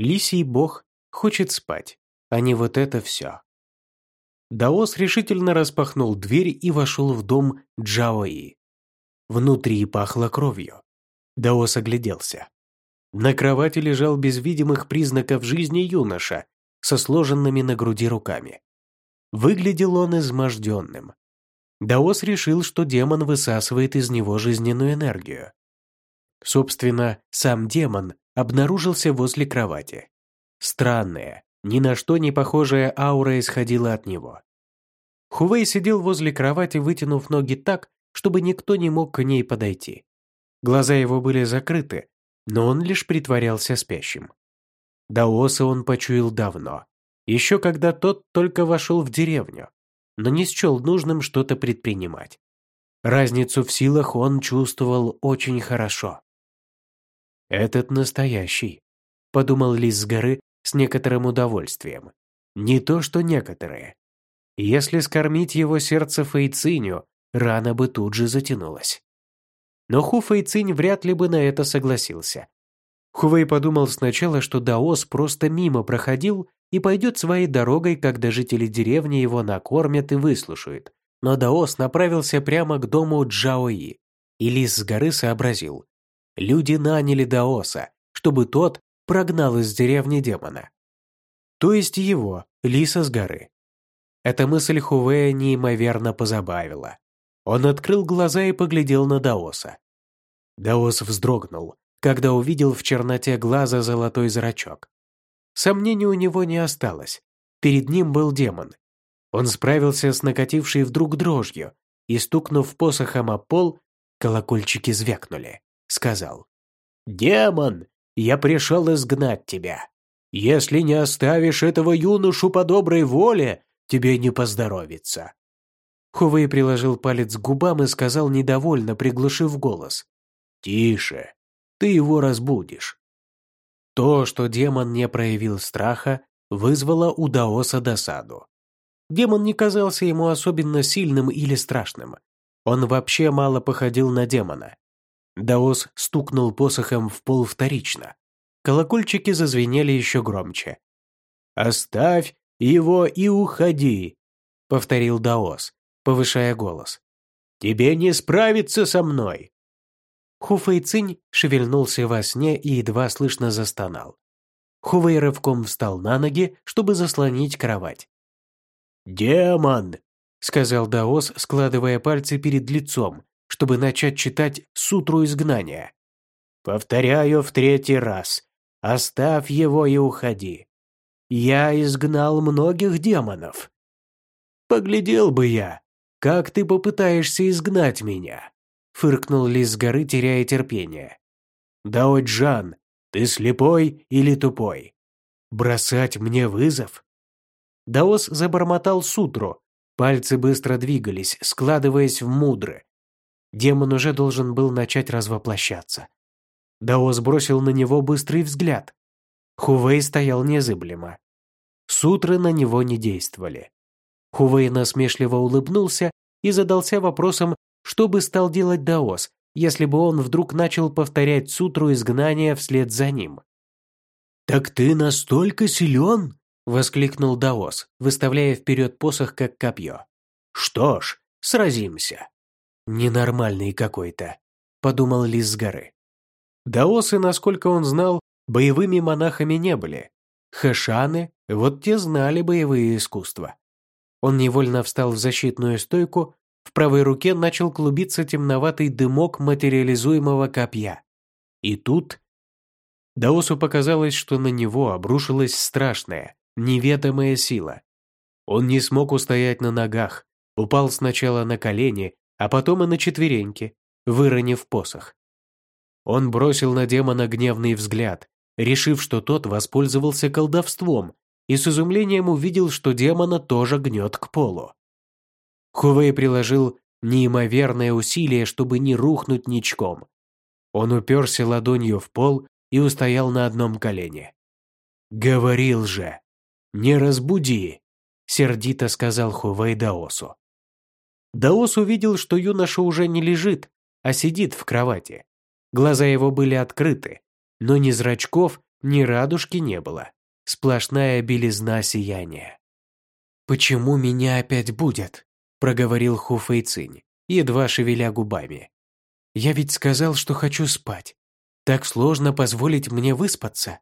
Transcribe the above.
Лисий бог хочет спать, а не вот это все. Даос решительно распахнул дверь и вошел в дом Джаои. Внутри пахло кровью. Даос огляделся. На кровати лежал без видимых признаков жизни юноша со сложенными на груди руками. Выглядел он изможденным. Даос решил, что демон высасывает из него жизненную энергию. Собственно, сам демон обнаружился возле кровати. Странная, ни на что не похожая аура исходила от него. Хувей сидел возле кровати, вытянув ноги так, чтобы никто не мог к ней подойти. Глаза его были закрыты, но он лишь притворялся спящим. Даоса он почуял давно, еще когда тот только вошел в деревню, но не счел нужным что-то предпринимать. Разницу в силах он чувствовал очень хорошо. «Этот настоящий», — подумал Лис с горы с некоторым удовольствием. «Не то, что некоторые. Если скормить его сердце Фейциню, рана бы тут же затянулась». Но Ху Фейцинь вряд ли бы на это согласился. Хувей подумал сначала, что Даос просто мимо проходил и пойдет своей дорогой, когда жители деревни его накормят и выслушают. Но Даос направился прямо к дому Джаои, и Лис с горы сообразил. Люди наняли Даоса, чтобы тот прогнал из деревни демона. То есть его, Лиса с горы. Эта мысль Хувея неимоверно позабавила. Он открыл глаза и поглядел на Даоса. Даос вздрогнул, когда увидел в черноте глаза золотой зрачок. Сомнений у него не осталось. Перед ним был демон. Он справился с накатившей вдруг дрожью и, стукнув посохом о пол, колокольчики звякнули. Сказал. «Демон, я пришел изгнать тебя. Если не оставишь этого юношу по доброй воле, тебе не поздоровится». Хувей приложил палец к губам и сказал недовольно, приглушив голос. «Тише, ты его разбудишь. То, что демон не проявил страха, вызвало у Даоса досаду. Демон не казался ему особенно сильным или страшным. Он вообще мало походил на демона. Даос стукнул посохом в пол вторично. Колокольчики зазвенели еще громче. «Оставь его и уходи», — повторил Даос, повышая голос. «Тебе не справиться со мной. Хуфэй шевельнулся во сне и едва слышно застонал. Хувей рывком встал на ноги, чтобы заслонить кровать. «Демон!» — сказал Даос, складывая пальцы перед лицом, чтобы начать читать сутру изгнания. «Повторяю в третий раз. Оставь его и уходи. Я изгнал многих демонов. Поглядел бы я, как ты попытаешься изгнать меня фыркнул Лис с горы, теряя терпение. «Дао Джан, ты слепой или тупой? Бросать мне вызов?» Даос забормотал сутру, пальцы быстро двигались, складываясь в мудры. Демон уже должен был начать развоплощаться. Даос бросил на него быстрый взгляд. Хувей стоял незыблемо. Сутры на него не действовали. Хувей насмешливо улыбнулся и задался вопросом, что бы стал делать Даос, если бы он вдруг начал повторять сутру изгнания вслед за ним? «Так ты настолько силен?» – воскликнул Даос, выставляя вперед посох как копье. «Что ж, сразимся». «Ненормальный какой-то», – подумал Лис с горы. Даосы, насколько он знал, боевыми монахами не были. Хэшаны, вот те знали боевые искусства. Он невольно встал в защитную стойку, в правой руке начал клубиться темноватый дымок материализуемого копья. И тут... Даосу показалось, что на него обрушилась страшная, неведомая сила. Он не смог устоять на ногах, упал сначала на колени, а потом и на четвереньки, выронив посох. Он бросил на демона гневный взгляд, решив, что тот воспользовался колдовством, и с изумлением увидел, что демона тоже гнет к полу. Хувей приложил неимоверное усилие, чтобы не рухнуть ничком. Он уперся ладонью в пол и устоял на одном колене. «Говорил же! Не разбуди!» — сердито сказал Хувей Даосу. Даос увидел, что юноша уже не лежит, а сидит в кровати. Глаза его были открыты, но ни зрачков, Ни радужки не было. Сплошная белизна сияния. «Почему меня опять будет?» – проговорил Ху Фэйцинь, едва шевеля губами. «Я ведь сказал, что хочу спать. Так сложно позволить мне выспаться».